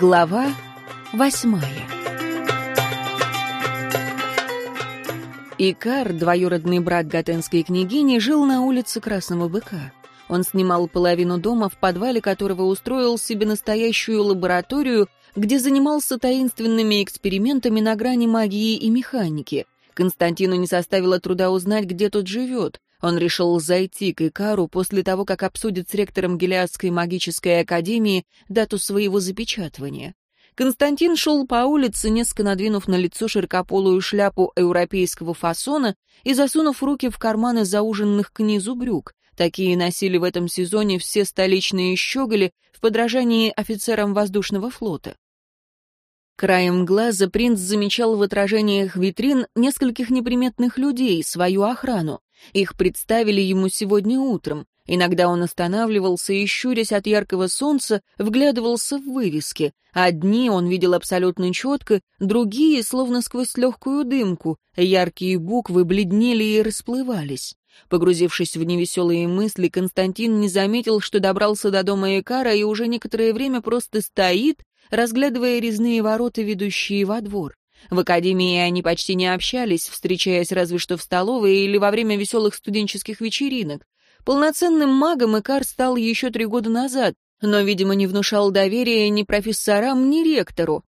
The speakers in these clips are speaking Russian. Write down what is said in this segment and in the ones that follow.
Глава восьмая Икар, двоюродный брат готенской княгини, жил на улице Красного Быка. Он снимал половину дома, в подвале которого устроил себе настоящую лабораторию, где занимался таинственными экспериментами на грани магии и механики. Константину не составило труда узнать, где тот живет. Он решил зайти к Икару после того, как обсудит с ректором Гелиадской магической академии дату своего запечатывания. Константин шел по улице, несколько надвинув на лицо широкополую шляпу европейского фасона и засунув руки в карманы зауженных к низу брюк. Такие носили в этом сезоне все столичные щеголи в подражании офицерам воздушного флота. Краем глаза принц замечал в отражениях витрин нескольких неприметных людей, свою охрану. Их представили ему сегодня утром. Иногда он останавливался и, щурясь от яркого солнца, вглядывался в вывески. Одни он видел абсолютно четко, другие, словно сквозь легкую дымку. Яркие буквы бледнели и расплывались. Погрузившись в невеселые мысли, Константин не заметил, что добрался до дома Экара и уже некоторое время просто стоит, разглядывая резные ворота, ведущие во двор. В академии они почти не общались, встречаясь разве что в столовой или во время веселых студенческих вечеринок. Полноценным магом Икар стал еще три года назад, но, видимо, не внушал доверия ни профессорам, ни ректору,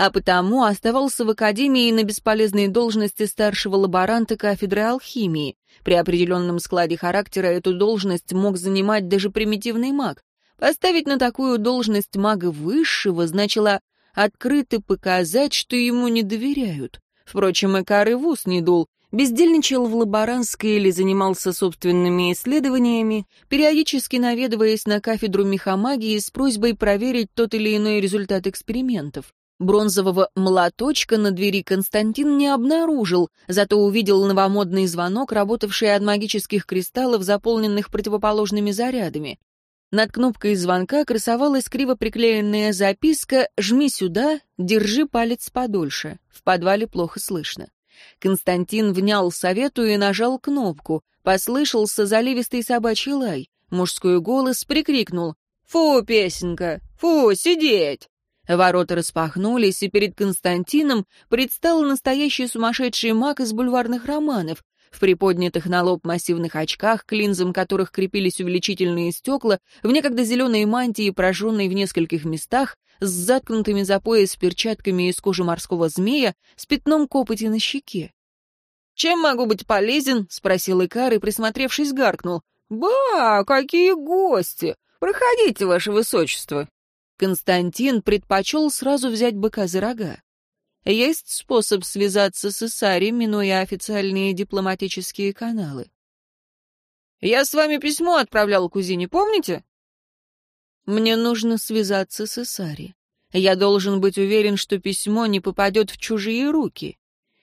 а потому оставался в академии на бесполезной должности старшего лаборанта кафедры алхимии. При определенном складе характера эту должность мог занимать даже примитивный маг. Поставить на такую должность мага высшего значило открыто показать, что ему не доверяют. Впрочем, и в ус не дул, бездельничал в лаборантской или занимался собственными исследованиями, периодически наведываясь на кафедру мехамагии с просьбой проверить тот или иной результат экспериментов. Бронзового молоточка на двери Константин не обнаружил, зато увидел новомодный звонок, работавший от магических кристаллов, заполненных противоположными зарядами. Над кнопкой звонка красовалась криво приклеенная записка «Жми сюда, держи палец подольше». В подвале плохо слышно. Константин внял совету и нажал кнопку. Послышался заливистый собачий лай. Мужской голос прикрикнул «Фу, песенка! Фу, сидеть!» Ворота распахнулись, и перед Константином предстал настоящий сумасшедший маг из бульварных романов, в приподнятых на лоб массивных очках, к линзам которых крепились увеличительные стекла, в некогда зеленой мантии, прожженной в нескольких местах, с заткнутыми за пояс перчатками из кожи морского змея, с пятном копоти на щеке. «Чем могу быть полезен?» — спросил Икар и, присмотревшись, гаркнул. «Ба, какие гости! Проходите, ваше высочество!» Константин предпочел сразу взять быка за рога. Есть способ связаться с Исари, минуя официальные дипломатические каналы. Я с вами письмо отправлял кузине, помните? Мне нужно связаться с Исари. Я должен быть уверен, что письмо не попадет в чужие руки.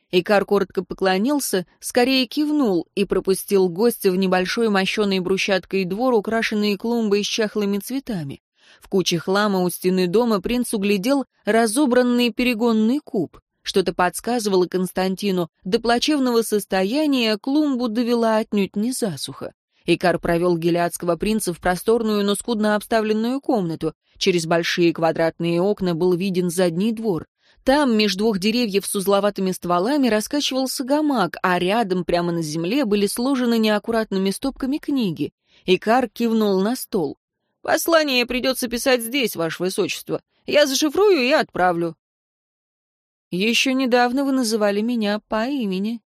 Икар коротко поклонился, скорее кивнул и пропустил гостя в небольшой мощеный брусчаткой двор, украшенный клумбой с чахлыми цветами. В куче хлама у стены дома принц углядел разобранный перегонный куб. Что-то подсказывало Константину, до плачевного состояния клумбу довела отнюдь не засуха. Икар провел гелиадского принца в просторную, но скудно обставленную комнату. Через большие квадратные окна был виден задний двор. Там, между двух деревьев с узловатыми стволами, раскачивался гамак, а рядом, прямо на земле, были сложены неаккуратными стопками книги. Икар кивнул на стол. Послание придется писать здесь, Ваше Высочество. Я зашифрую и отправлю. Еще недавно вы называли меня по имени.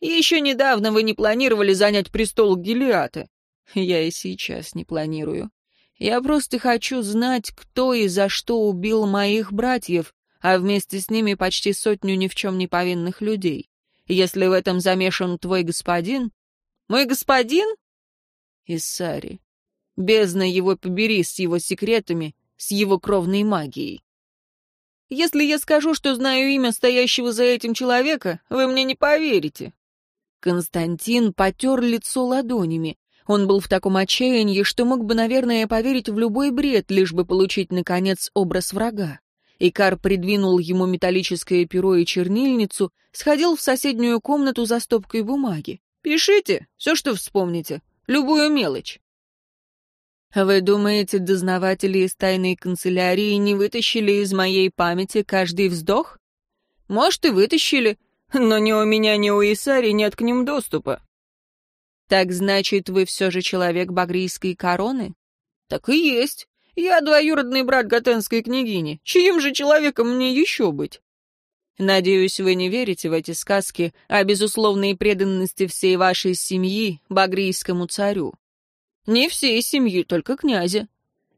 Еще недавно вы не планировали занять престол Гелиата. Я и сейчас не планирую. Я просто хочу знать, кто и за что убил моих братьев, а вместе с ними почти сотню ни в чем не повинных людей. Если в этом замешан твой господин... Мой господин? Иссари. Бездна его побери с его секретами, с его кровной магией. Если я скажу, что знаю имя стоящего за этим человека, вы мне не поверите. Константин потер лицо ладонями. Он был в таком отчаянии, что мог бы, наверное, поверить в любой бред, лишь бы получить, наконец, образ врага. Икар придвинул ему металлическое перо и чернильницу, сходил в соседнюю комнату за стопкой бумаги. «Пишите все, что вспомните, любую мелочь». Вы думаете, дознаватели из тайной канцелярии не вытащили из моей памяти каждый вздох? Может, и вытащили, но ни у меня, ни у Исари нет к ним доступа. Так значит, вы все же человек багрийской короны? Так и есть. Я двоюродный брат Готенской княгини. Чьим же человеком мне еще быть? Надеюсь, вы не верите в эти сказки о безусловной преданности всей вашей семьи багрийскому царю. Не всей семьи, только князя.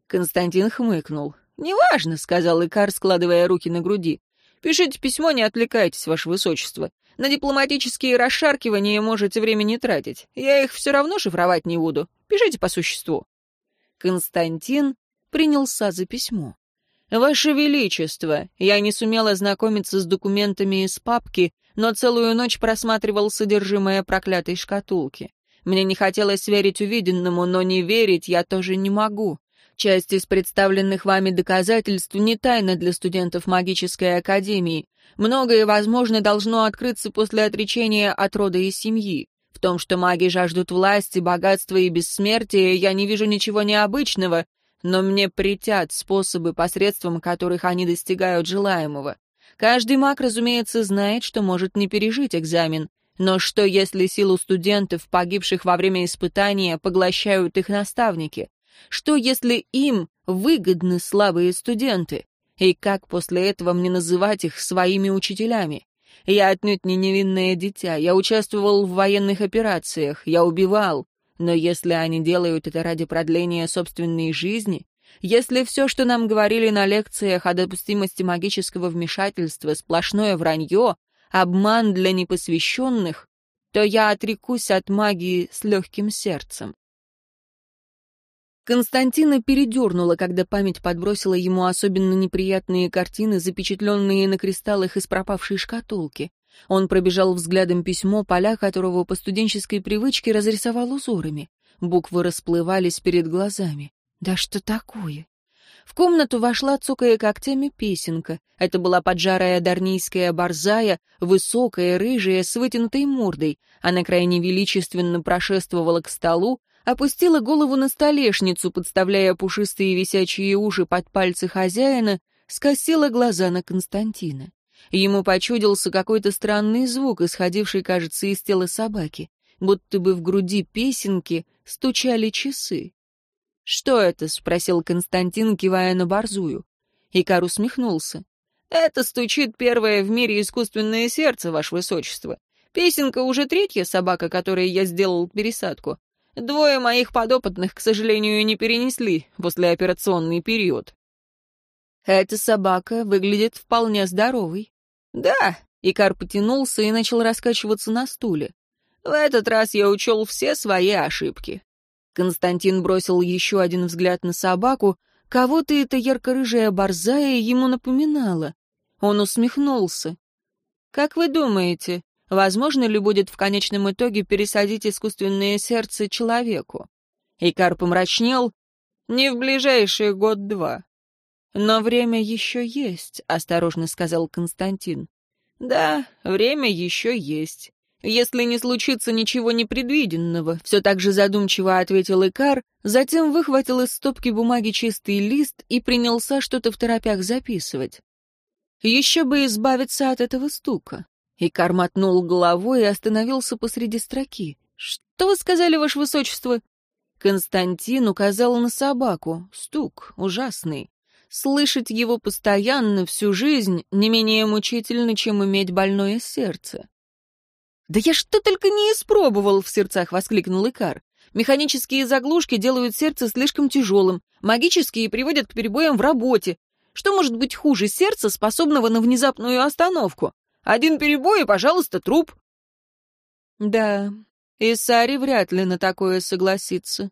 Константин хмыкнул. «Неважно», — сказал Икар, складывая руки на груди. «Пишите письмо, не отвлекайтесь, ваше высочество. На дипломатические расшаркивания можете времени тратить. Я их все равно шифровать не буду. Пишите по существу». Константин принялся за письмо. «Ваше Величество, я не сумел ознакомиться с документами из папки, но целую ночь просматривал содержимое проклятой шкатулки. Мне не хотелось верить увиденному, но не верить я тоже не могу. Часть из представленных вами доказательств не тайна для студентов магической академии. Многое, возможно, должно открыться после отречения от рода и семьи. В том, что маги жаждут власти, богатства и бессмертия, я не вижу ничего необычного, но мне притят способы, посредством которых они достигают желаемого. Каждый маг, разумеется, знает, что может не пережить экзамен. Но что, если силу студентов, погибших во время испытания, поглощают их наставники? Что, если им выгодны слабые студенты? И как после этого мне называть их своими учителями? Я отнюдь не невинное дитя, я участвовал в военных операциях, я убивал, но если они делают это ради продления собственной жизни, если все, что нам говорили на лекциях о допустимости магического вмешательства, сплошное вранье, обман для непосвященных, то я отрекусь от магии с легким сердцем. Константина передернула, когда память подбросила ему особенно неприятные картины, запечатленные на кристаллах из пропавшей шкатулки. Он пробежал взглядом письмо, поля которого по студенческой привычке разрисовал узорами. Буквы расплывались перед глазами. Да что такое? В комнату вошла, цокая когтями, песенка. Это была поджарая дарнийская борзая, высокая, рыжая, с вытянутой мордой. Она крайне величественно прошествовала к столу, опустила голову на столешницу, подставляя пушистые висячие уши под пальцы хозяина, скосила глаза на Константина. Ему почудился какой-то странный звук, исходивший, кажется, из тела собаки, будто бы в груди песенки стучали часы. «Что это?» — спросил Константин, кивая на борзую. Икар усмехнулся. «Это стучит первое в мире искусственное сердце, ваше высочество. Песенка уже третья собака, которой я сделал пересадку. Двое моих подопытных, к сожалению, не перенесли послеоперационный период». «Эта собака выглядит вполне здоровой». «Да», — Икар потянулся и начал раскачиваться на стуле. «В этот раз я учел все свои ошибки». Константин бросил еще один взгляд на собаку. Кого-то эта ярко-рыжая борзая ему напоминала. Он усмехнулся. «Как вы думаете, возможно ли будет в конечном итоге пересадить искусственное сердце человеку?» Икар помрачнел. «Не в ближайший год-два. «Но время еще есть», — осторожно сказал Константин. «Да, время еще есть. Если не случится ничего непредвиденного», — все так же задумчиво ответил Икар, затем выхватил из стопки бумаги чистый лист и принялся что-то в торопях записывать. «Еще бы избавиться от этого стука». Икар мотнул головой и остановился посреди строки. «Что вы сказали, ваше высочество?» Константин указал на собаку. Стук ужасный. Слышать его постоянно, всю жизнь, не менее мучительно, чем иметь больное сердце. «Да я что только не испробовал!» — в сердцах воскликнул Икар. «Механические заглушки делают сердце слишком тяжелым, магические приводят к перебоям в работе. Что может быть хуже сердца, способного на внезапную остановку? Один перебой и, пожалуйста, труп». «Да, и Сари вряд ли на такое согласится.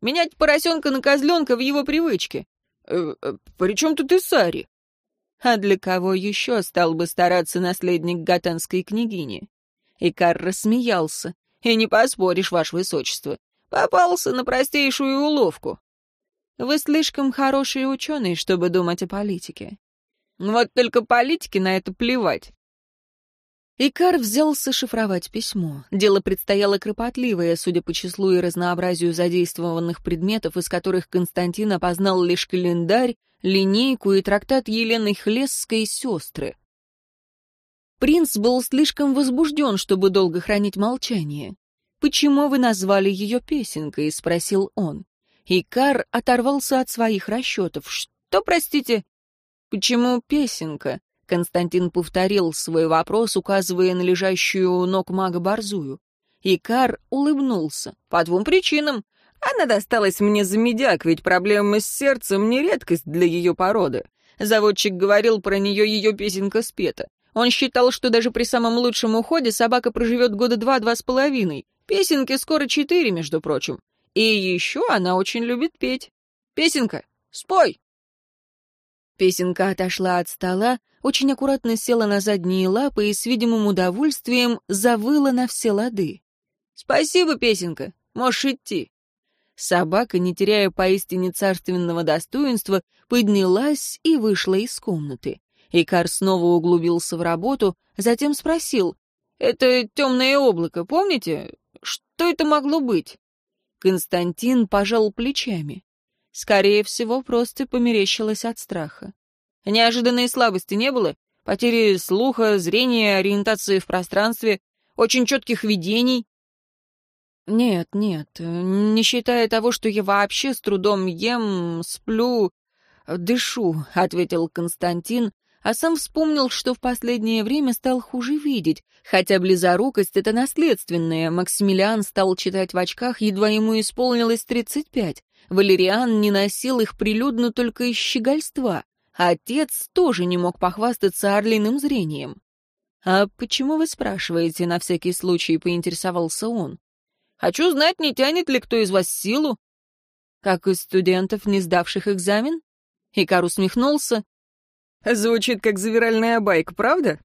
Менять поросенка на козленка в его привычке. Э, э, «При чем тут Исари?» «А для кого еще стал бы стараться наследник гатанской княгини?» Икар рассмеялся. «И не поспоришь, ваше высочество. Попался на простейшую уловку. Вы слишком хороший ученый, чтобы думать о политике. Вот только политике на это плевать. Икар взялся шифровать письмо. Дело предстояло кропотливое, судя по числу и разнообразию задействованных предметов, из которых Константин опознал лишь календарь, линейку и трактат Елены Хлесской «Сестры». Принц был слишком возбужден, чтобы долго хранить молчание. «Почему вы назвали ее песенкой?» — спросил он. Икар оторвался от своих расчетов. «Что, простите?» «Почему песенка?» Константин повторил свой вопрос, указывая на лежащую у ног мага Борзую. Икар улыбнулся. «По двум причинам. Она досталась мне за медяк, ведь проблемы с сердцем не редкость для ее породы. Заводчик говорил про нее, ее песенка спета. Он считал, что даже при самом лучшем уходе собака проживет года два-два с половиной. Песенке скоро четыре, между прочим. И еще она очень любит петь. Песенка, спой!» Песенка отошла от стола, очень аккуратно села на задние лапы и с видимым удовольствием завыла на все лады. «Спасибо, песенка, можешь идти». Собака, не теряя поистине царственного достоинства, поднялась и вышла из комнаты. Икар снова углубился в работу, затем спросил, «Это темное облако, помните? Что это могло быть?» Константин пожал плечами. Скорее всего, просто померещилось от страха. Неожиданной слабости не было? Потери слуха, зрения, ориентации в пространстве, очень четких видений? Нет, нет, не считая того, что я вообще с трудом ем, сплю, дышу, — ответил Константин, а сам вспомнил, что в последнее время стал хуже видеть, хотя близорукость — это наследственная. Максимилиан стал читать в очках, едва ему исполнилось тридцать пять. Валериан не носил их прилюдно только из щегольства. А отец тоже не мог похвастаться орлиным зрением. «А почему вы спрашиваете?» — на всякий случай поинтересовался он. «Хочу знать, не тянет ли кто из вас силу?» «Как из студентов, не сдавших экзамен?» Икар усмехнулся. «Звучит как завиральная байка, правда?»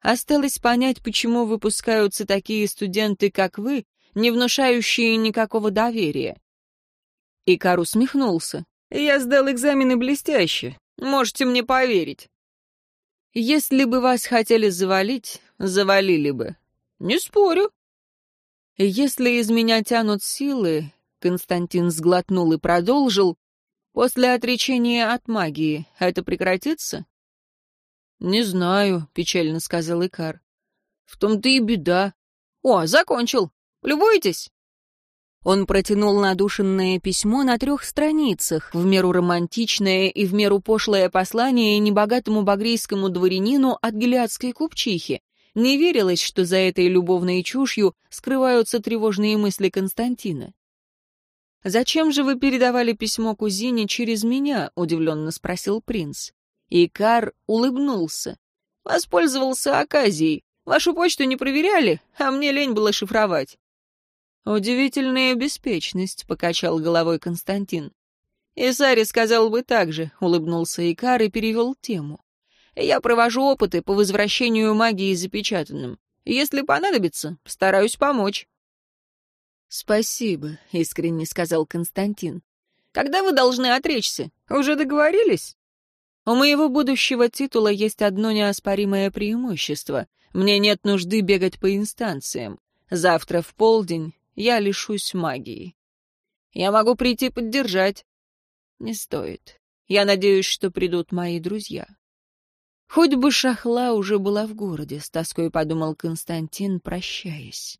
Осталось понять, почему выпускаются такие студенты, как вы, не внушающие никакого доверия. Икар усмехнулся. «Я сдал экзамены блестяще. Можете мне поверить». «Если бы вас хотели завалить, завалили бы». «Не спорю». «Если из меня тянут силы», — Константин сглотнул и продолжил, «после отречения от магии это прекратится?» «Не знаю», — печально сказал Икар. «В том-то и беда». «О, закончил. Любуетесь?» Он протянул надушенное письмо на трех страницах, в меру романтичное и в меру пошлое послание небогатому багрийскому дворянину от гелиадской купчихи. Не верилось, что за этой любовной чушью скрываются тревожные мысли Константина. «Зачем же вы передавали письмо кузине через меня?» — удивленно спросил принц. Икар улыбнулся. «Воспользовался оказией. Вашу почту не проверяли, а мне лень было шифровать. «Удивительная беспечность», — покачал головой Константин. «Исари сказал бы так же», — улыбнулся Икар и перевел тему. «Я провожу опыты по возвращению магии запечатанным. Если понадобится, стараюсь помочь». «Спасибо», — искренне сказал Константин. «Когда вы должны отречься? Уже договорились?» «У моего будущего титула есть одно неоспоримое преимущество. Мне нет нужды бегать по инстанциям. Завтра в полдень я лишусь магии. Я могу прийти поддержать. Не стоит. Я надеюсь, что придут мои друзья. Хоть бы Шахла уже была в городе, с тоской подумал Константин, прощаясь.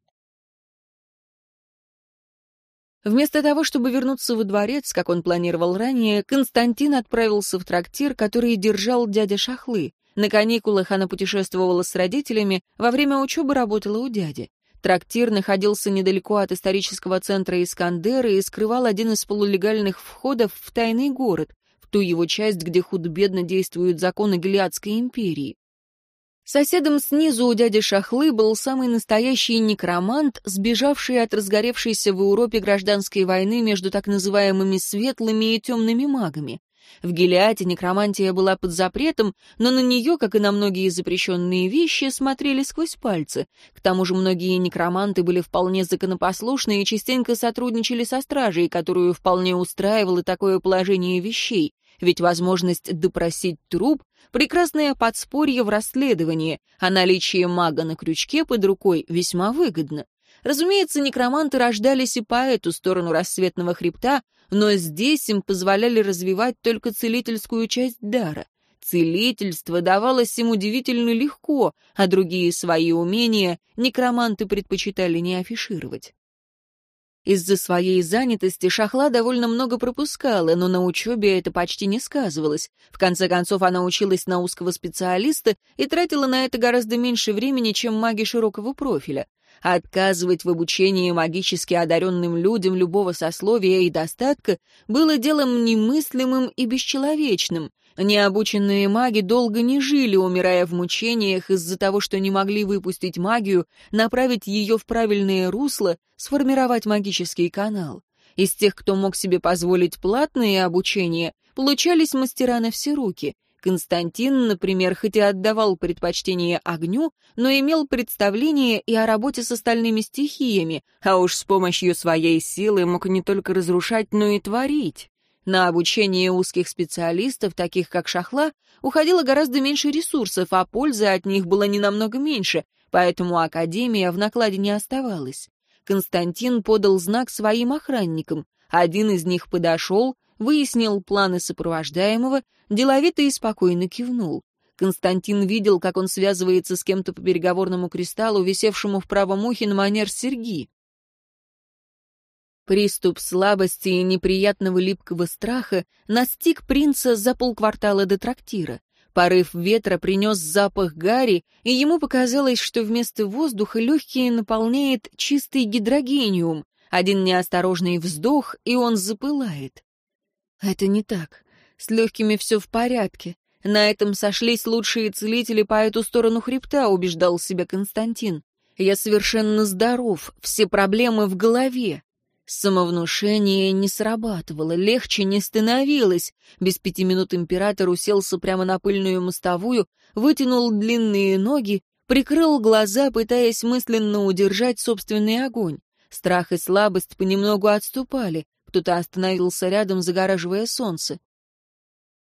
Вместо того, чтобы вернуться во дворец, как он планировал ранее, Константин отправился в трактир, который держал дядя Шахлы. На каникулах она путешествовала с родителями, во время учебы работала у дяди. Трактир находился недалеко от исторического центра Искандера и скрывал один из полулегальных входов в тайный город, в ту его часть, где худо-бедно действуют законы Гелиадской империи. Соседом снизу у дяди Шахлы был самый настоящий некромант, сбежавший от разгоревшейся в Европе гражданской войны между так называемыми светлыми и темными магами. В Гелиате некромантия была под запретом, но на нее, как и на многие запрещенные вещи, смотрели сквозь пальцы. К тому же многие некроманты были вполне законопослушны и частенько сотрудничали со стражей, которую вполне устраивало такое положение вещей. Ведь возможность допросить труп — прекрасное подспорье в расследовании, а наличие мага на крючке под рукой весьма выгодно. Разумеется, некроманты рождались и по эту сторону рассветного хребта, но здесь им позволяли развивать только целительскую часть дара. Целительство давалось им удивительно легко, а другие свои умения некроманты предпочитали не афишировать. Из-за своей занятости Шахла довольно много пропускала, но на учебе это почти не сказывалось. В конце концов, она училась на узкого специалиста и тратила на это гораздо меньше времени, чем маги широкого профиля. Отказывать в обучении магически одаренным людям любого сословия и достатка было делом немыслимым и бесчеловечным. Необученные маги долго не жили, умирая в мучениях из-за того, что не могли выпустить магию, направить ее в правильное русло, сформировать магический канал. Из тех, кто мог себе позволить платное обучение, получались мастера на все руки — Константин, например, хоть и отдавал предпочтение огню, но имел представление и о работе с остальными стихиями, а уж с помощью своей силы мог не только разрушать, но и творить. На обучение узких специалистов, таких как Шахла, уходило гораздо меньше ресурсов, а пользы от них было не намного меньше, поэтому Академия в накладе не оставалась. Константин подал знак своим охранникам. Один из них подошел, выяснил планы сопровождаемого, деловито и спокойно кивнул. Константин видел, как он связывается с кем-то по переговорному кристаллу, висевшему в правом ухе на манер серьги. Приступ слабости и неприятного липкого страха настиг принца за полквартала до трактира. Порыв ветра принес запах гари, и ему показалось, что вместо воздуха легкие наполняет чистый гидрогениум. Один неосторожный вздох, и он запылает. Это не так. С легкими все в порядке. На этом сошлись лучшие целители по эту сторону хребта, убеждал себя Константин. Я совершенно здоров, все проблемы в голове. Самовнушение не срабатывало, легче не становилось. Без пяти минут император уселся прямо на пыльную мостовую, вытянул длинные ноги, прикрыл глаза, пытаясь мысленно удержать собственный огонь. Страх и слабость понемногу отступали. Кто-то остановился рядом, загораживая солнце.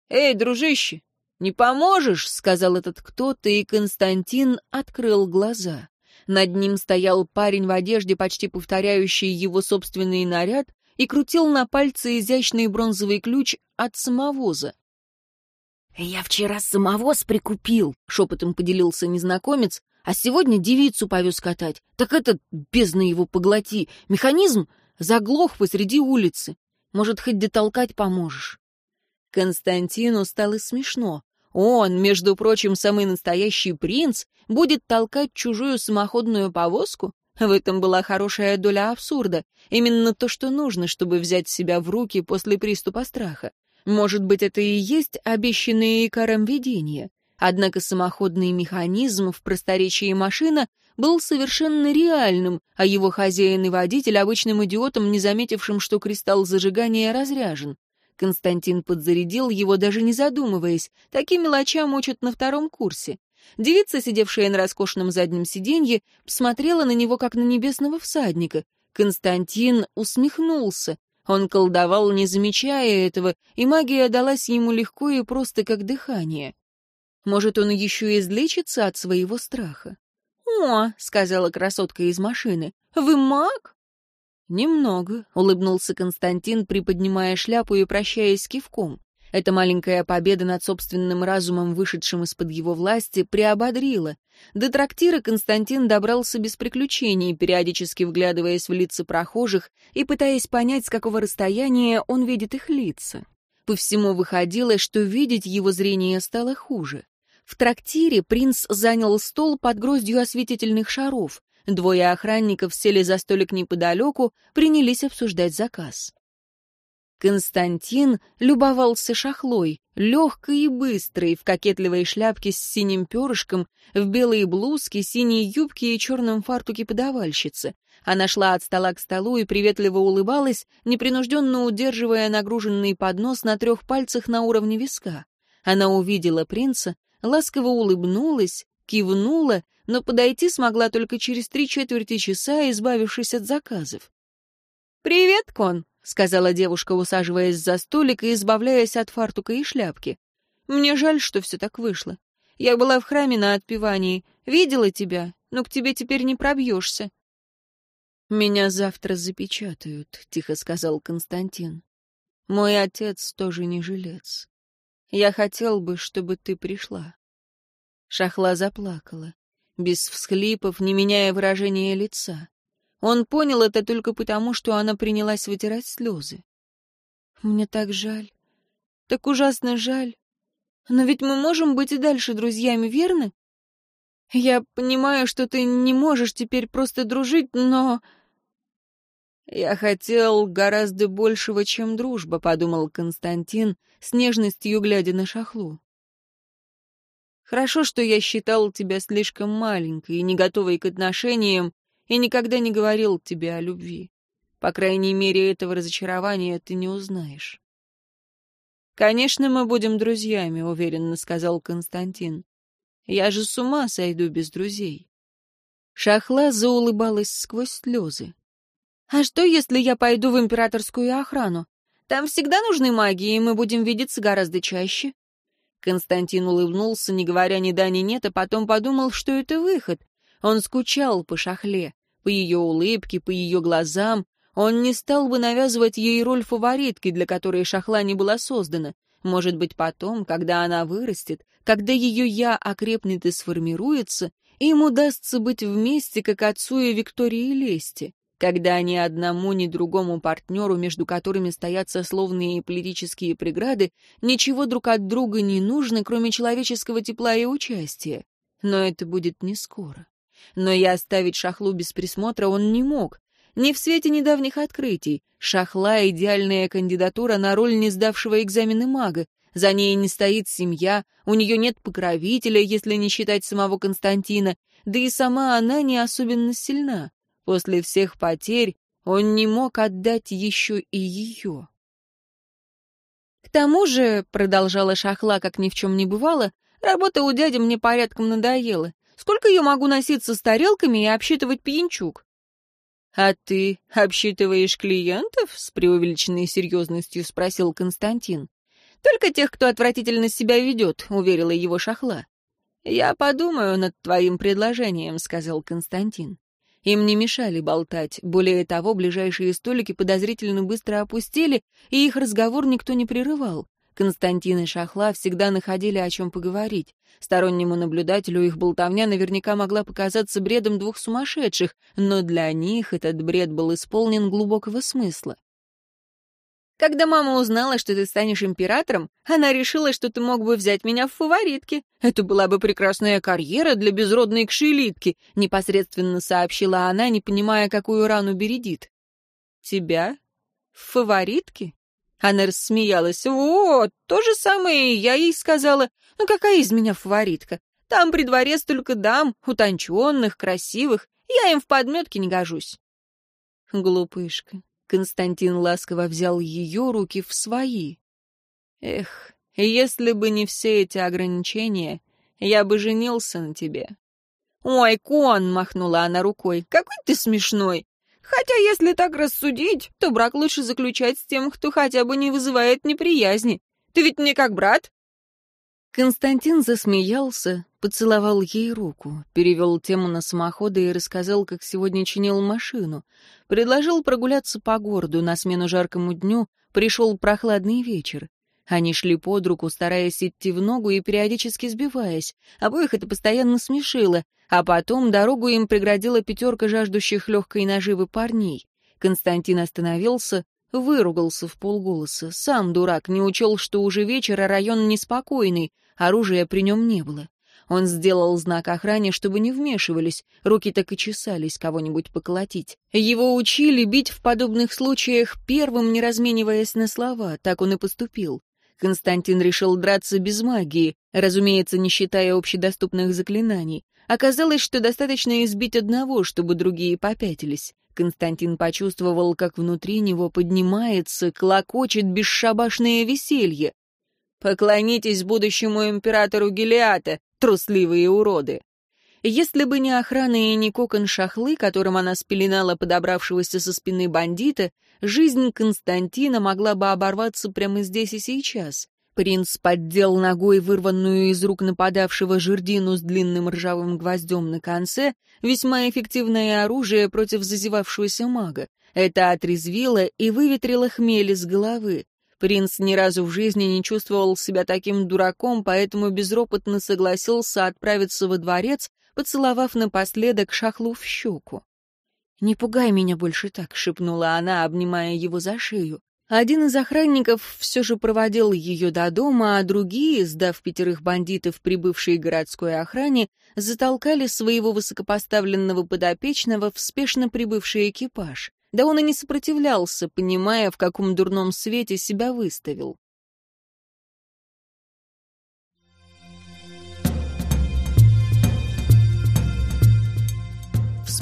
«Эй, дружище, не поможешь?» — сказал этот кто-то, и Константин открыл глаза. Над ним стоял парень в одежде, почти повторяющий его собственный наряд, и крутил на пальце изящный бронзовый ключ от самовоза. «Я вчера самовоз прикупил», — шепотом поделился незнакомец, «а сегодня девицу повез катать. Так этот, бездна его поглоти, механизм Заглох посреди улицы. Может, хоть детолкать поможешь?» Константину стало смешно. Он, между прочим, самый настоящий принц, будет толкать чужую самоходную повозку? В этом была хорошая доля абсурда. Именно то, что нужно, чтобы взять себя в руки после приступа страха. Может быть, это и есть обещанное Икаром видение. Однако самоходный механизм в просторечии машина был совершенно реальным, а его хозяин и водитель — обычным идиотом, не заметившим, что кристалл зажигания разряжен. Константин подзарядил его, даже не задумываясь. Таким мелочам учат на втором курсе. Девица, сидевшая на роскошном заднем сиденье, посмотрела на него, как на небесного всадника. Константин усмехнулся. Он колдовал, не замечая этого, и магия далась ему легко и просто, как дыхание. Может, он еще излечится от своего страха? «О», — сказала красотка из машины, — «вы маг?» «Немного», — улыбнулся Константин, приподнимая шляпу и прощаясь кивком. Эта маленькая победа над собственным разумом, вышедшим из-под его власти, приободрила. До трактира Константин добрался без приключений, периодически вглядываясь в лица прохожих и пытаясь понять, с какого расстояния он видит их лица. По всему выходило, что видеть его зрение стало хуже. В трактире принц занял стол под гроздью осветительных шаров. Двое охранников сели за столик неподалеку, принялись обсуждать заказ. Константин любовался шахлой, легкой и быстрой, в кокетливой шляпке с синим перышком, в белой блузке, синей юбке и черном фартуке подавальщицы. Она шла от стола к столу и приветливо улыбалась, непринужденно удерживая нагруженный поднос на трех пальцах на уровне виска. Она увидела принца, ласково улыбнулась, кивнула, но подойти смогла только через три четверти часа, избавившись от заказов. «Привет, Кон!» — сказала девушка, усаживаясь за столик и избавляясь от фартука и шляпки. «Мне жаль, что все так вышло. Я была в храме на отпевании, видела тебя, но к тебе теперь не пробьешься». «Меня завтра запечатают», — тихо сказал Константин. «Мой отец тоже не жилец. Я хотел бы, чтобы ты пришла». Шахла заплакала, без всхлипов, не меняя выражения лица. Он понял это только потому, что она принялась вытирать слезы. «Мне так жаль. Так ужасно жаль. Но ведь мы можем быть и дальше друзьями, верно? Я понимаю, что ты не можешь теперь просто дружить, но...» «Я хотел гораздо большего, чем дружба», — подумал Константин, с нежностью глядя на шахлу. «Хорошо, что я считал тебя слишком маленькой и не готовой к отношениям, и никогда не говорил тебе о любви. По крайней мере, этого разочарования ты не узнаешь. «Конечно, мы будем друзьями», — уверенно сказал Константин. «Я же с ума сойду без друзей». Шахла заулыбалась сквозь слезы. «А что, если я пойду в императорскую охрану? Там всегда нужны маги, и мы будем видеться гораздо чаще». Константин улыбнулся, не говоря ни да, ни нет, а потом подумал, что это выход. Он скучал по шахле по ее улыбке, по ее глазам, он не стал бы навязывать ей роль фаворитки, для которой шахла не была создана. Может быть, потом, когда она вырастет, когда ее «я» окрепнет и сформируется, им удастся быть вместе, как отцу и Виктории Лести, когда ни одному, ни другому партнеру, между которыми стоят сословные и политические преграды, ничего друг от друга не нужно, кроме человеческого тепла и участия. Но это будет не скоро. Но и оставить Шахлу без присмотра он не мог. Не в свете недавних открытий. Шахла — идеальная кандидатура на роль не сдавшего экзамены мага. За ней не стоит семья, у нее нет покровителя, если не считать самого Константина, да и сама она не особенно сильна. После всех потерь он не мог отдать еще и ее. К тому же, — продолжала Шахла, как ни в чем не бывало, — работа у дяди мне порядком надоела. Сколько я могу носиться с тарелками и обсчитывать пьянчуг? «А ты обсчитываешь клиентов?» — с преувеличенной серьезностью спросил Константин. «Только тех, кто отвратительно себя ведет», — уверила его шахла. «Я подумаю над твоим предложением», — сказал Константин. Им не мешали болтать. Более того, ближайшие столики подозрительно быстро опустили, и их разговор никто не прерывал. Константин и Шахла всегда находили о чем поговорить. Стороннему наблюдателю их болтовня наверняка могла показаться бредом двух сумасшедших, но для них этот бред был исполнен глубокого смысла. Когда мама узнала, что ты станешь императором, она решила, что ты мог бы взять меня в фаворитки. Это была бы прекрасная карьера для безродной кшелитки, непосредственно сообщила она, не понимая, какую рану бередит. Тебя? В фаворитки? Она рассмеялась. «Вот, то же самое я ей сказала. Ну какая из меня фаворитка? Там при дворе столько дам, утонченных, красивых. Я им в подметке не гожусь». Глупышка. Константин ласково взял ее руки в свои. «Эх, если бы не все эти ограничения, я бы женился на тебе». «Ой, Кон!» — махнула она рукой. «Какой ты смешной! Хотя, если так рассудить, то брак лучше заключать с тем, кто хотя бы не вызывает неприязни. Ты ведь мне как брат?» Константин засмеялся, поцеловал ей руку, перевел тему на самоходы и рассказал, как сегодня чинил машину. Предложил прогуляться по городу, на смену жаркому дню пришел прохладный вечер. Они шли под руку, стараясь идти в ногу и периодически сбиваясь. Обоих это постоянно смешило. А потом дорогу им преградила пятерка жаждущих легкой наживы парней. Константин остановился, выругался в полголоса. Сам дурак, не учел, что уже вечер, а район неспокойный, оружия при нем не было. Он сделал знак охране, чтобы не вмешивались, руки так и чесались кого-нибудь поколотить. Его учили бить в подобных случаях первым, не размениваясь на слова, так он и поступил. Константин решил драться без магии, разумеется, не считая общедоступных заклинаний. Оказалось, что достаточно избить одного, чтобы другие попятились. Константин почувствовал, как внутри него поднимается, клокочет бесшабашное веселье. «Поклонитесь будущему императору Гелиата, трусливые уроды!» Если бы не охрана и не кокон шахлы, которым она спеленала подобравшегося со спины бандита, жизнь Константина могла бы оборваться прямо здесь и сейчас. Принц поддел ногой вырванную из рук нападавшего жердину с длинным ржавым гвоздем на конце, весьма эффективное оружие против зазевавшегося мага. Это отрезвило и выветрило хмель из головы. Принц ни разу в жизни не чувствовал себя таким дураком, поэтому безропотно согласился отправиться во дворец, поцеловав напоследок шахлу в щеку. «Не пугай меня больше так», — шепнула она, обнимая его за шею. Один из охранников все же проводил ее до дома, а другие, сдав пятерых бандитов, прибывшие городской охране, затолкали своего высокопоставленного подопечного в спешно прибывший экипаж. Да он и не сопротивлялся, понимая, в каком дурном свете себя выставил.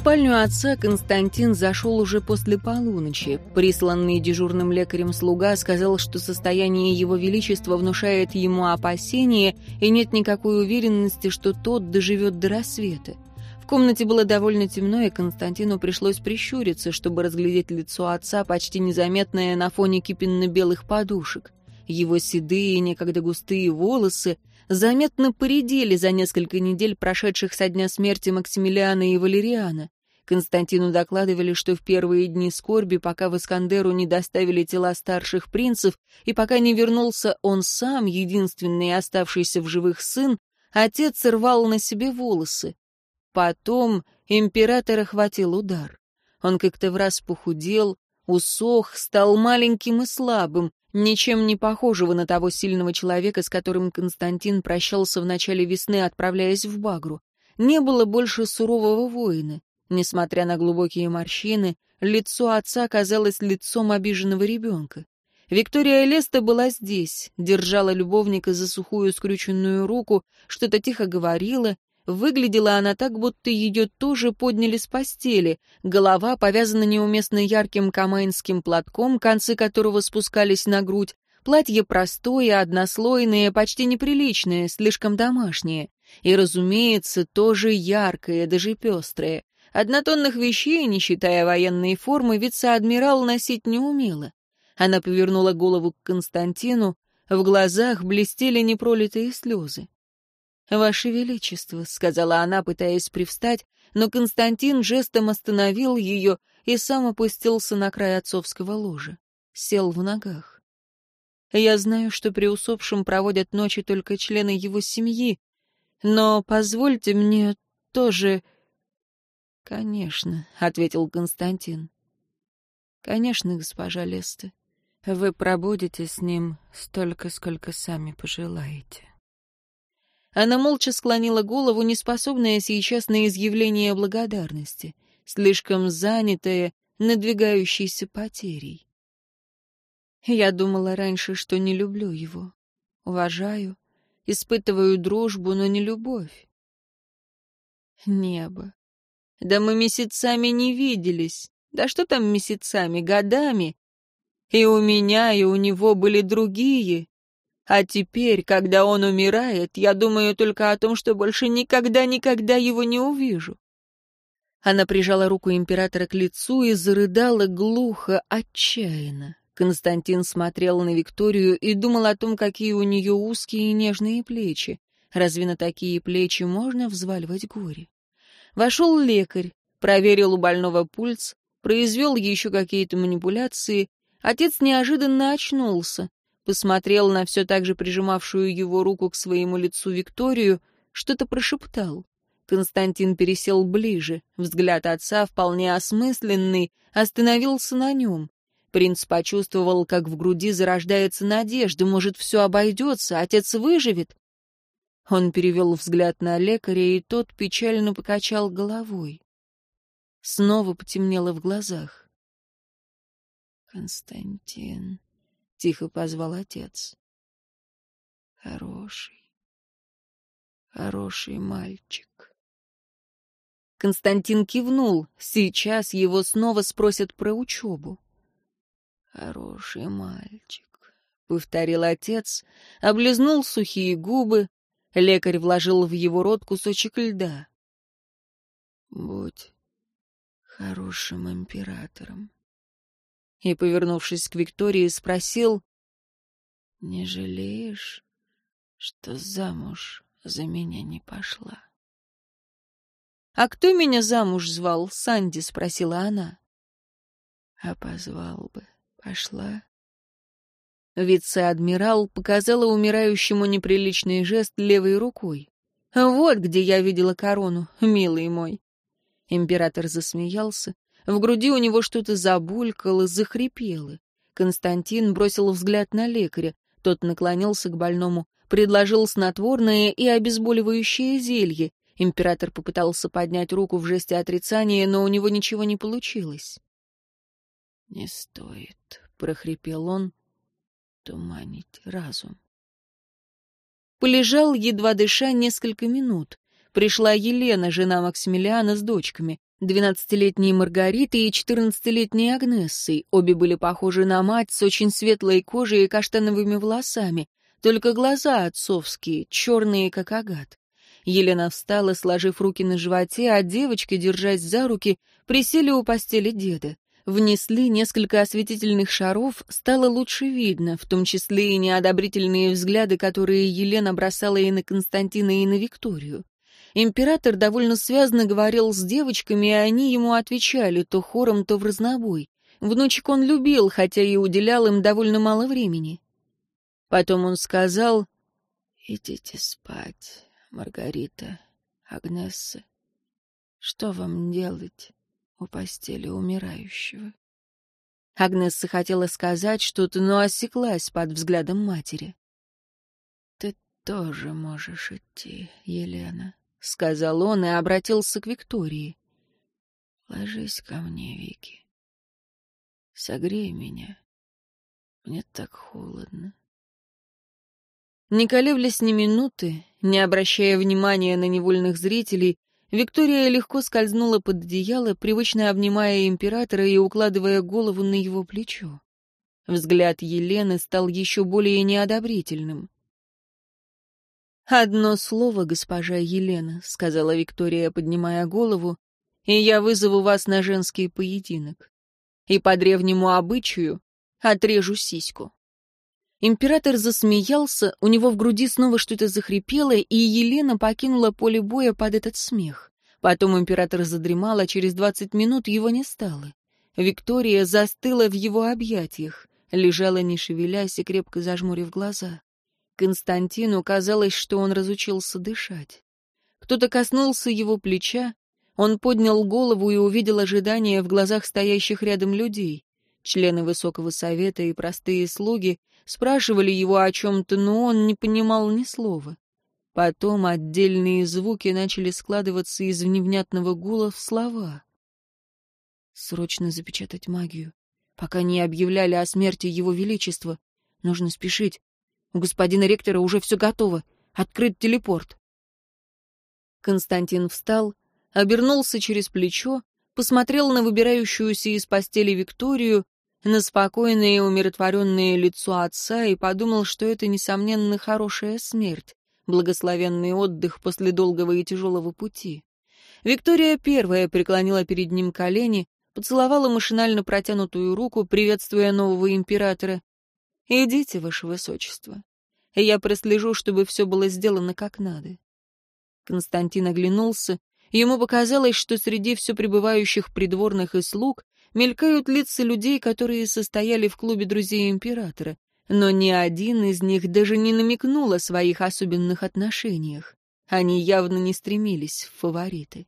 Спальню отца Константин зашел уже после полуночи. Присланный дежурным лекарем слуга сказал, что состояние его величества внушает ему опасения и нет никакой уверенности, что тот доживет до рассвета. В комнате было довольно темно, и Константину пришлось прищуриться, чтобы разглядеть лицо отца, почти незаметное на фоне кипенно-белых подушек. Его седые, некогда густые волосы заметно поредели за несколько недель, прошедших со дня смерти Максимилиана и Валериана. Константину докладывали, что в первые дни скорби, пока в Искандеру не доставили тела старших принцев, и пока не вернулся он сам, единственный оставшийся в живых сын, отец рвал на себе волосы. Потом императора хватил удар. Он как-то в раз похудел, усох, стал маленьким и слабым, ничем не похожего на того сильного человека, с которым Константин прощался в начале весны, отправляясь в Багру. Не было больше сурового воина. Несмотря на глубокие морщины, лицо отца казалось лицом обиженного ребенка. Виктория Леста была здесь, держала любовника за сухую скрюченную руку, что-то тихо говорила. Выглядела она так, будто ее тоже подняли с постели. Голова повязана неуместно ярким камайнским платком, концы которого спускались на грудь. Платье простое, однослойное, почти неприличное, слишком домашнее. И, разумеется, тоже яркое, даже пестрое. Однотонных вещей, не считая военной формы, вице-адмирал носить не умела. Она повернула голову к Константину, в глазах блестели непролитые слезы. «Ваше Величество», — сказала она, пытаясь привстать, но Константин жестом остановил ее и сам опустился на край отцовского ложа. Сел в ногах. «Я знаю, что при усопшем проводят ночи только члены его семьи, но позвольте мне тоже...» «Конечно», — ответил Константин. «Конечно, госпожа Леста. Вы пробудете с ним столько, сколько сами пожелаете». Она молча склонила голову, неспособная сейчас на изъявление благодарности, слишком занятая надвигающейся потерей. Я думала раньше, что не люблю его. Уважаю, испытываю дружбу, но не любовь. Небо, да мы месяцами не виделись. Да что там месяцами, годами. И у меня, и у него были другие. А теперь, когда он умирает, я думаю только о том, что больше никогда-никогда его не увижу. Она прижала руку императора к лицу и зарыдала глухо, отчаянно. Константин смотрел на Викторию и думал о том, какие у нее узкие и нежные плечи. Разве на такие плечи можно взваливать горе? Вошел лекарь, проверил у больного пульс, произвел еще какие-то манипуляции. Отец неожиданно очнулся, посмотрел на все так же прижимавшую его руку к своему лицу Викторию, что-то прошептал. Константин пересел ближе, взгляд отца, вполне осмысленный, остановился на нем. Принц почувствовал, как в груди зарождается надежда, может, все обойдется, отец выживет. Он перевел взгляд на лекаря, и тот печально покачал головой. Снова потемнело в глазах. «Константин», — тихо позвал отец. Хороший, хороший мальчик. Константин кивнул. Сейчас его снова спросят про учебу. «Хороший мальчик», — повторил отец, облизнул сухие губы. Лекарь вложил в его рот кусочек льда. «Будь хорошим императором». И, повернувшись к Виктории, спросил, «Не жалеешь, что замуж за меня не пошла?» «А кто меня замуж звал?» — Санди спросила она. «А позвал бы. Пошла». Вице-адмирал показала умирающему неприличный жест левой рукой. «Вот где я видела корону, милый мой». Император засмеялся. В груди у него что-то забулькало, захрипело. Константин бросил взгляд на лекаря. Тот наклонился к больному, предложил снотворное и обезболивающее зелье. Император попытался поднять руку в жесте отрицания, но у него ничего не получилось. «Не стоит», — прохрипел он, — «туманить разум». Полежал, едва дыша, несколько минут. Пришла Елена, жена Максимилиана, с дочками. Двенадцатилетней Маргаритой и четырнадцатилетней Агнессой. Обе были похожи на мать с очень светлой кожей и каштановыми волосами. Только глаза отцовские, черные, как агат. Елена встала, сложив руки на животе, а девочки, держась за руки, присели у постели деда. Внесли несколько осветительных шаров, стало лучше видно, в том числе и неодобрительные взгляды, которые Елена бросала и на Константина, и на Викторию. Император довольно связно говорил с девочками, и они ему отвечали то хором, то в разнобой. Внучек он любил, хотя и уделял им довольно мало времени. Потом он сказал, «Идите спать». Маргарита, Агнесса, что вам делать у постели умирающего? Агнесса хотела сказать что-то, но осеклась под взглядом матери. «Ты тоже можешь идти, Елена», — сказал он и обратился к Виктории. «Ложись ко мне, Вики. Согрей меня. Мне так холодно». Не колеблясь ни минуты, не обращая внимания на невольных зрителей, Виктория легко скользнула под одеяло, привычно обнимая императора и укладывая голову на его плечо. Взгляд Елены стал еще более неодобрительным. «Одно слово, госпожа Елена», — сказала Виктория, поднимая голову, «и я вызову вас на женский поединок. И по древнему обычаю отрежу сиську». Император засмеялся, у него в груди снова что-то захрипело, и Елена покинула поле боя под этот смех. Потом император задремал, а через двадцать минут его не стало. Виктория застыла в его объятиях, лежала не шевелясь и крепко зажмурив глаза. Константину казалось, что он разучился дышать. Кто-то коснулся его плеча, он поднял голову и увидел ожидание в глазах стоящих рядом людей. Члены Высокого Совета и простые слуги спрашивали его о чем-то, но он не понимал ни слова. Потом отдельные звуки начали складываться из невнятного гула в слова. Срочно запечатать магию. Пока не объявляли о смерти Его Величества. Нужно спешить. У господина ректора уже все готово. Открыть телепорт. Константин встал, обернулся через плечо, посмотрел на выбирающуюся из постели Викторию на спокойное и умиротворенное лицо отца и подумал, что это, несомненно, хорошая смерть, благословенный отдых после долгого и тяжелого пути. Виктория первая преклонила перед ним колени, поцеловала машинально протянутую руку, приветствуя нового императора. «Идите, ваше высочество. Я прослежу, чтобы все было сделано как надо». Константин оглянулся. Ему показалось, что среди все пребывающих придворных и слуг мелькают лица людей, которые состояли в клубе друзей императора, но ни один из них даже не намекнул о своих особенных отношениях. Они явно не стремились в фавориты.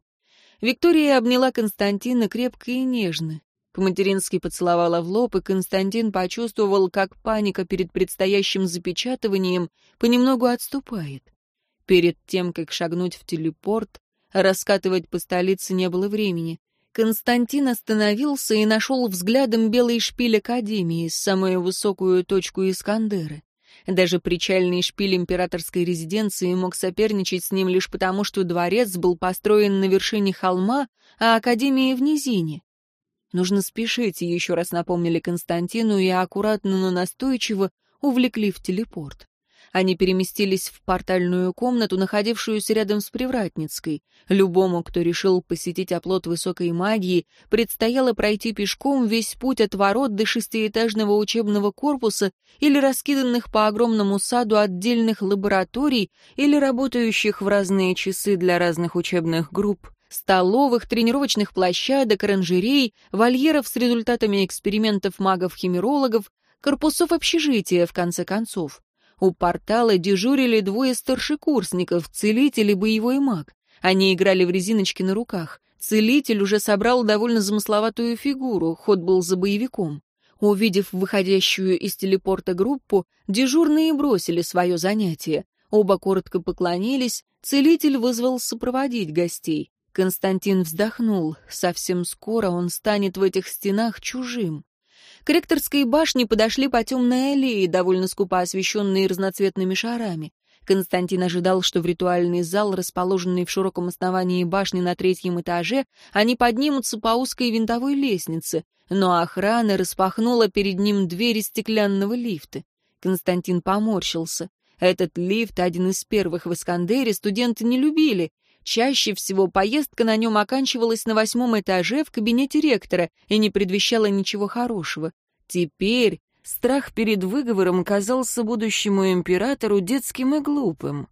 Виктория обняла Константина крепко и нежно. По-матерински поцеловала в лоб, и Константин почувствовал, как паника перед предстоящим запечатыванием понемногу отступает. Перед тем, как шагнуть в телепорт, раскатывать по столице не было времени. Константин остановился и нашел взглядом белый шпиль Академии, самую высокую точку Искандеры. Даже причальный шпиль императорской резиденции мог соперничать с ним лишь потому, что дворец был построен на вершине холма, а академия в низине. Нужно спешить, еще раз напомнили Константину и аккуратно, но настойчиво увлекли в телепорт. Они переместились в портальную комнату, находившуюся рядом с Привратницкой. Любому, кто решил посетить оплот высокой магии, предстояло пройти пешком весь путь от ворот до шестиэтажного учебного корпуса или раскиданных по огромному саду отдельных лабораторий или работающих в разные часы для разных учебных групп столовых, тренировочных площадок, оранжерей, вольеров с результатами экспериментов магов-химерологов, корпусов общежития, в конце концов. У портала дежурили двое старшекурсников, целитель и боевой маг. Они играли в резиночки на руках. Целитель уже собрал довольно замысловатую фигуру, ход был за боевиком. Увидев выходящую из телепорта группу, дежурные бросили свое занятие. Оба коротко поклонились, целитель вызвал сопроводить гостей. Константин вздохнул. Совсем скоро он станет в этих стенах чужим. К ректорской башне подошли по темной аллее, довольно скупо освещенные разноцветными шарами. Константин ожидал, что в ритуальный зал, расположенный в широком основании башни на третьем этаже, они поднимутся по узкой винтовой лестнице, но охрана распахнула перед ним двери стеклянного лифта. Константин поморщился. Этот лифт, один из первых в Искандере, студенты не любили. Чаще всего поездка на нем оканчивалась на восьмом этаже в кабинете ректора и не предвещала ничего хорошего. Теперь страх перед выговором казался будущему императору детским и глупым.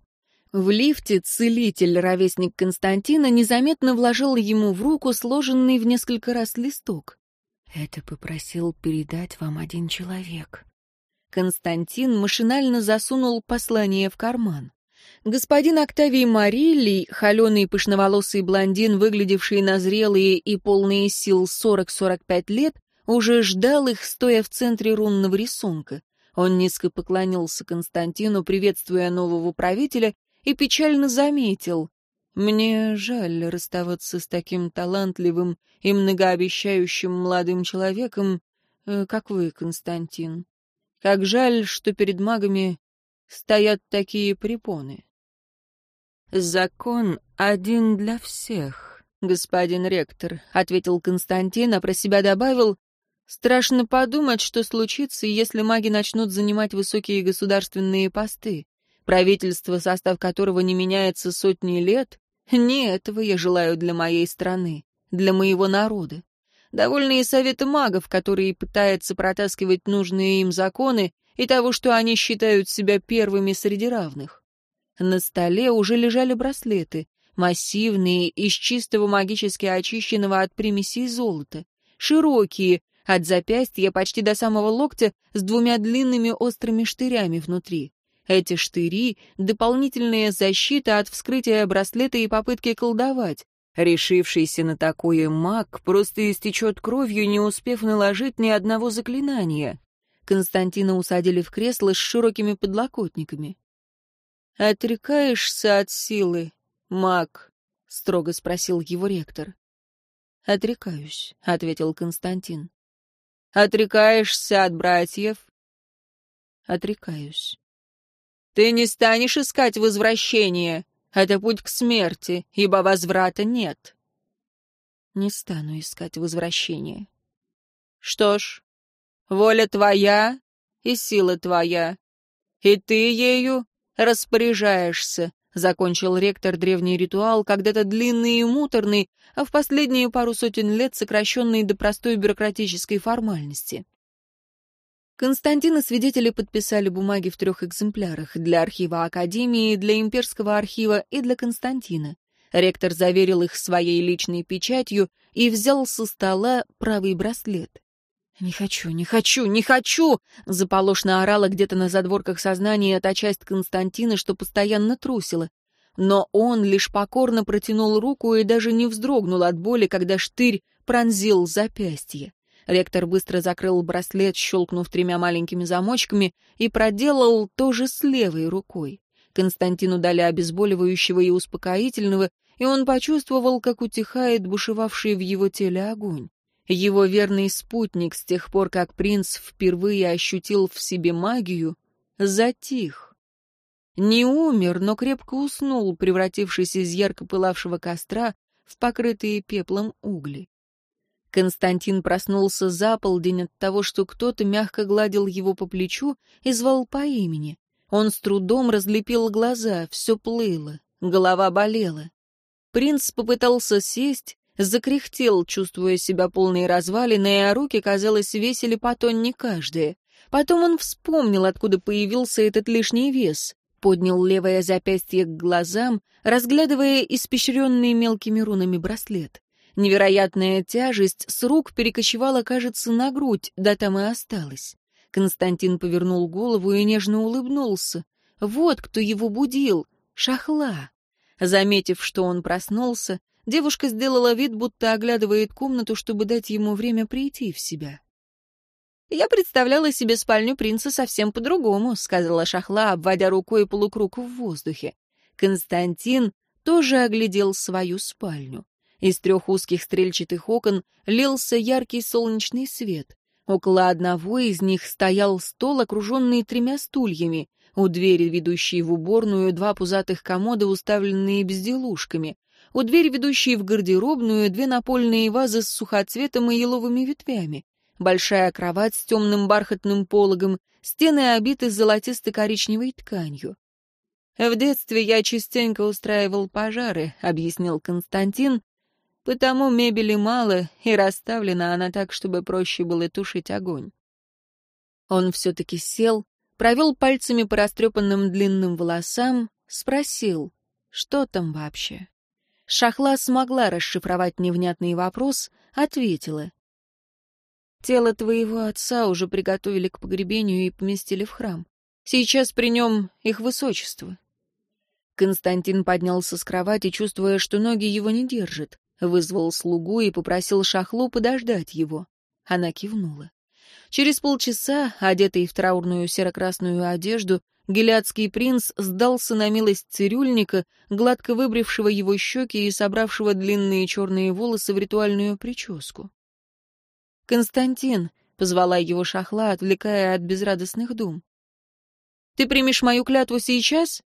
В лифте целитель, ровесник Константина, незаметно вложил ему в руку сложенный в несколько раз листок. «Это попросил передать вам один человек». Константин машинально засунул послание в карман. Господин Октавий Марилли, холеный пышноволосый блондин, выглядевший на зрелые и полные сил 40-45 лет, уже ждал их, стоя в центре рунного рисунка. Он низко поклонился Константину, приветствуя нового правителя, и печально заметил. «Мне жаль расставаться с таким талантливым и многообещающим молодым человеком, э, как вы, Константин. Как жаль, что перед магами стоят такие препоны. «Закон один для всех, господин ректор», — ответил Константин, а про себя добавил, «страшно подумать, что случится, если маги начнут занимать высокие государственные посты, правительство, состав которого не меняется сотни лет. Не этого я желаю для моей страны, для моего народа. Довольные советы магов, которые пытаются протаскивать нужные им законы, и того, что они считают себя первыми среди равных. На столе уже лежали браслеты, массивные, из чистого магически очищенного от примесей золота, широкие, от запястья почти до самого локтя, с двумя длинными острыми штырями внутри. Эти штыри — дополнительная защита от вскрытия браслета и попытки колдовать. Решившийся на такое маг просто истечет кровью, не успев наложить ни одного заклинания. Константина усадили в кресло с широкими подлокотниками. «Отрекаешься от силы, маг?» — строго спросил его ректор. «Отрекаюсь», — ответил Константин. «Отрекаешься от братьев?» «Отрекаюсь». «Ты не станешь искать возвращения. Это путь к смерти, ибо возврата нет». «Не стану искать возвращения». «Что ж, Воля твоя и сила твоя, и ты ею распоряжаешься, закончил ректор древний ритуал, когда-то длинный и муторный, а в последние пару сотен лет сокращенный до простой бюрократической формальности. Константин и свидетели подписали бумаги в трех экземплярах для архива Академии, для имперского архива и для Константина. Ректор заверил их своей личной печатью и взял со стола правый браслет. «Не хочу, не хочу, не хочу!» — заполошно орала где-то на задворках сознания та часть Константина, что постоянно трусила. Но он лишь покорно протянул руку и даже не вздрогнул от боли, когда штырь пронзил запястье. Ректор быстро закрыл браслет, щелкнув тремя маленькими замочками, и проделал то же с левой рукой. Константину дали обезболивающего и успокоительного, и он почувствовал, как утихает бушевавший в его теле огонь. Его верный спутник с тех пор, как принц впервые ощутил в себе магию, затих. Не умер, но крепко уснул, превратившись из ярко пылавшего костра в покрытые пеплом угли. Константин проснулся за полдень от того, что кто-то мягко гладил его по плечу и звал по имени. Он с трудом разлепил глаза, все плыло, голова болела. Принц попытался сесть, закряхтел, чувствуя себя полной развалиной, а руки, казалось, весили по тонне каждая. Потом он вспомнил, откуда появился этот лишний вес, поднял левое запястье к глазам, разглядывая испещренный мелкими рунами браслет. Невероятная тяжесть с рук перекочевала, кажется, на грудь, да там и осталась. Константин повернул голову и нежно улыбнулся. Вот кто его будил — шахла. Заметив, что он проснулся, девушка сделала вид, будто оглядывает комнату, чтобы дать ему время прийти в себя. «Я представляла себе спальню принца совсем по-другому», — сказала Шахла, обводя рукой полукруг в воздухе. Константин тоже оглядел свою спальню. Из трех узких стрельчатых окон лился яркий солнечный свет. Около одного из них стоял стол, окруженный тремя стульями. У двери, ведущей в уборную, два пузатых комода, уставленные безделушками. У двери, ведущей в гардеробную, две напольные вазы с сухоцветом и еловыми ветвями большая кровать с темным бархатным пологом, стены обиты золотисто-коричневой тканью. «В детстве я частенько устраивал пожары», — объяснил Константин, «потому мебели мало, и расставлена она так, чтобы проще было тушить огонь». Он все-таки сел, провел пальцами по растрепанным длинным волосам, спросил, что там вообще. Шахла смогла расшифровать невнятный вопрос, ответила. Тело твоего отца уже приготовили к погребению и поместили в храм. Сейчас при нем их высочество». Константин поднялся с кровати, чувствуя, что ноги его не держат. Вызвал слугу и попросил Шахлу подождать его. Она кивнула. Через полчаса, одетый в траурную серо-красную одежду, гелядский принц сдался на милость цирюльника, гладко выбрившего его щеки и собравшего длинные черные волосы в ритуальную прическу. «Константин», — позвала его шахла, отвлекая от безрадостных дум. «Ты примешь мою клятву сейчас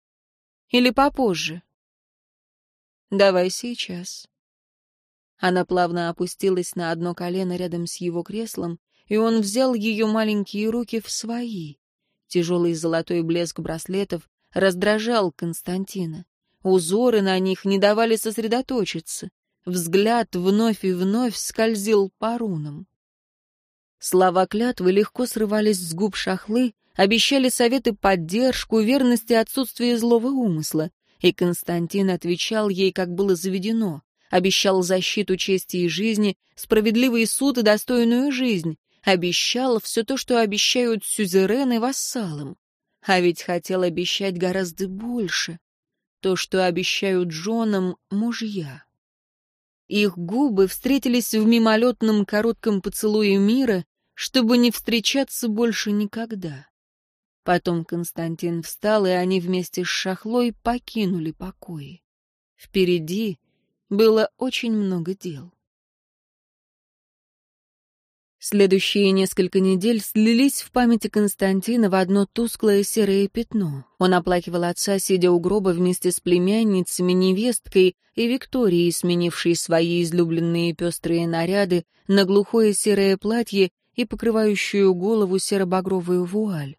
или попозже?» «Давай сейчас». Она плавно опустилась на одно колено рядом с его креслом, и он взял ее маленькие руки в свои. Тяжелый золотой блеск браслетов раздражал Константина. Узоры на них не давали сосредоточиться. Взгляд вновь и вновь скользил по рунам. Слова клятвы легко срывались с губ шахлы, обещали советы поддержку, верности отсутствие злого умысла. И Константин отвечал ей, как было заведено. Обещал защиту чести и жизни, справедливый суд и достойную жизнь. Обещал все то, что обещают сюзерены вассалам. А ведь хотел обещать гораздо больше. То, что обещают женам мужья. Их губы встретились в мимолетном коротком поцелуе мира, чтобы не встречаться больше никогда. Потом Константин встал, и они вместе с Шахлой покинули покои. Впереди было очень много дел. Следующие несколько недель слились в памяти Константина в одно тусклое серое пятно. Он оплакивал отца, сидя у гроба вместе с племянницами, невесткой и Викторией, сменившей свои излюбленные пестрые наряды на глухое серое платье и покрывающую голову серо-багровую вуаль.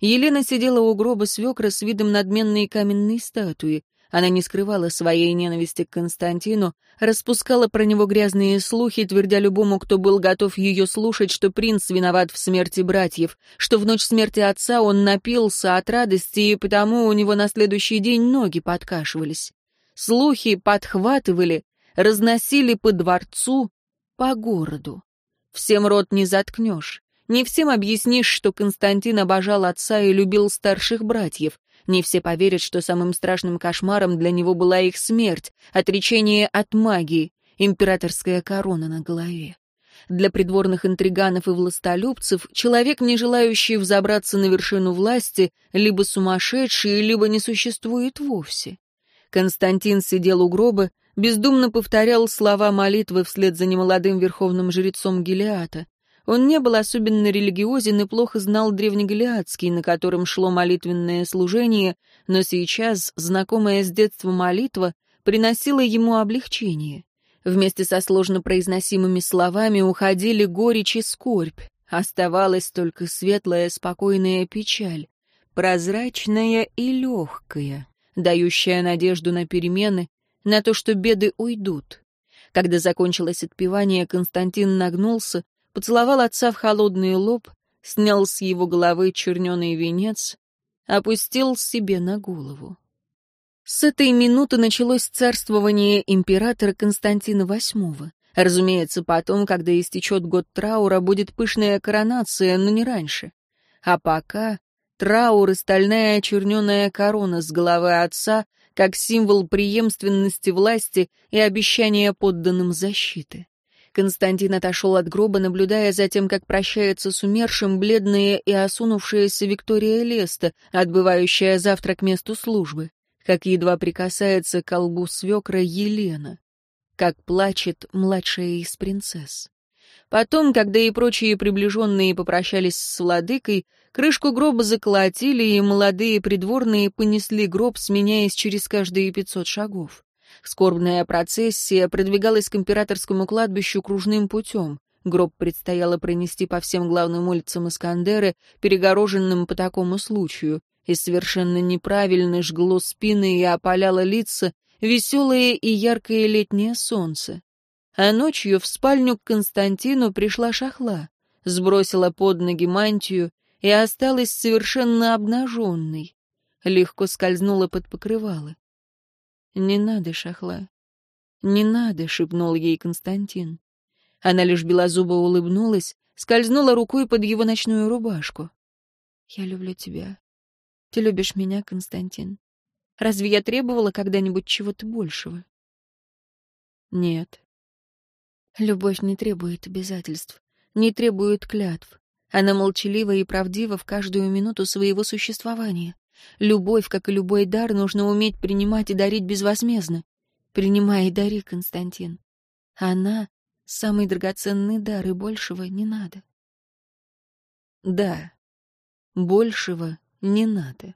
Елена сидела у гроба свекра с видом надменной каменной статуи. Она не скрывала своей ненависти к Константину, распускала про него грязные слухи, твердя любому, кто был готов ее слушать, что принц виноват в смерти братьев, что в ночь смерти отца он напился от радости, и потому у него на следующий день ноги подкашивались. Слухи подхватывали, разносили по дворцу, по городу. Всем рот не заткнешь. Не всем объяснишь, что Константин обожал отца и любил старших братьев. Не все поверят, что самым страшным кошмаром для него была их смерть, отречение от магии, императорская корона на голове. Для придворных интриганов и властолюбцев человек, не желающий взобраться на вершину власти, либо сумасшедший, либо не существует вовсе. Константин сидел у гроба, бездумно повторял слова молитвы вслед за немолодым верховным жрецом Гелиата. Он не был особенно религиозен и плохо знал древнегалиадский, на котором шло молитвенное служение, но сейчас знакомая с детства молитва приносила ему облегчение. Вместе со сложно произносимыми словами уходили горечь и скорбь. Оставалась только светлая, спокойная печаль, прозрачная и легкая, дающая надежду на перемены, на то, что беды уйдут. Когда закончилось отпевание, Константин нагнулся, поцеловал отца в холодный лоб, снял с его головы черненый венец, опустил себе на голову. С этой минуты началось царствование императора Константина VIII. Разумеется, потом, когда истечет год траура, будет пышная коронация, но не раньше. А пока траур и стальная черненая корона с головы отца как символ преемственности власти и обещания подданным защиты. Константин отошел от гроба, наблюдая за тем, как прощается с умершим бледная и осунувшаяся Виктория Леста, отбывающая завтра к месту службы, как едва прикасается к колбу свекра Елена, как плачет младшая из принцесс. Потом, когда и прочие приближенные попрощались с владыкой, крышку гроба заколотили, и молодые придворные понесли гроб, сменяясь через каждые пятьсот шагов. Скорбная процессия продвигалась к императорскому кладбищу кружным путем. Гроб предстояло пронести по всем главным улицам Искандеры, перегороженным по такому случаю, и совершенно неправильно жгло спины и опаляло лица веселое и яркое летнее солнце. А ночью в спальню к Константину пришла шахла, сбросила под ноги мантию и осталась совершенно обнаженной. Легко скользнула под покрывало. «Не надо, шахла, не надо», — шепнул ей Константин. Она лишь белозубо улыбнулась, скользнула рукой под его ночную рубашку. «Я люблю тебя. Ты любишь меня, Константин. Разве я требовала когда-нибудь чего-то большего?» «Нет», Любовь не требует обязательств, не требует клятв. Она молчалива и правдива в каждую минуту своего существования. Любовь, как и любой дар, нужно уметь принимать и дарить безвозмездно. Принимай и дари, Константин. Она — самый драгоценный дар, и большего не надо. Да, большего не надо.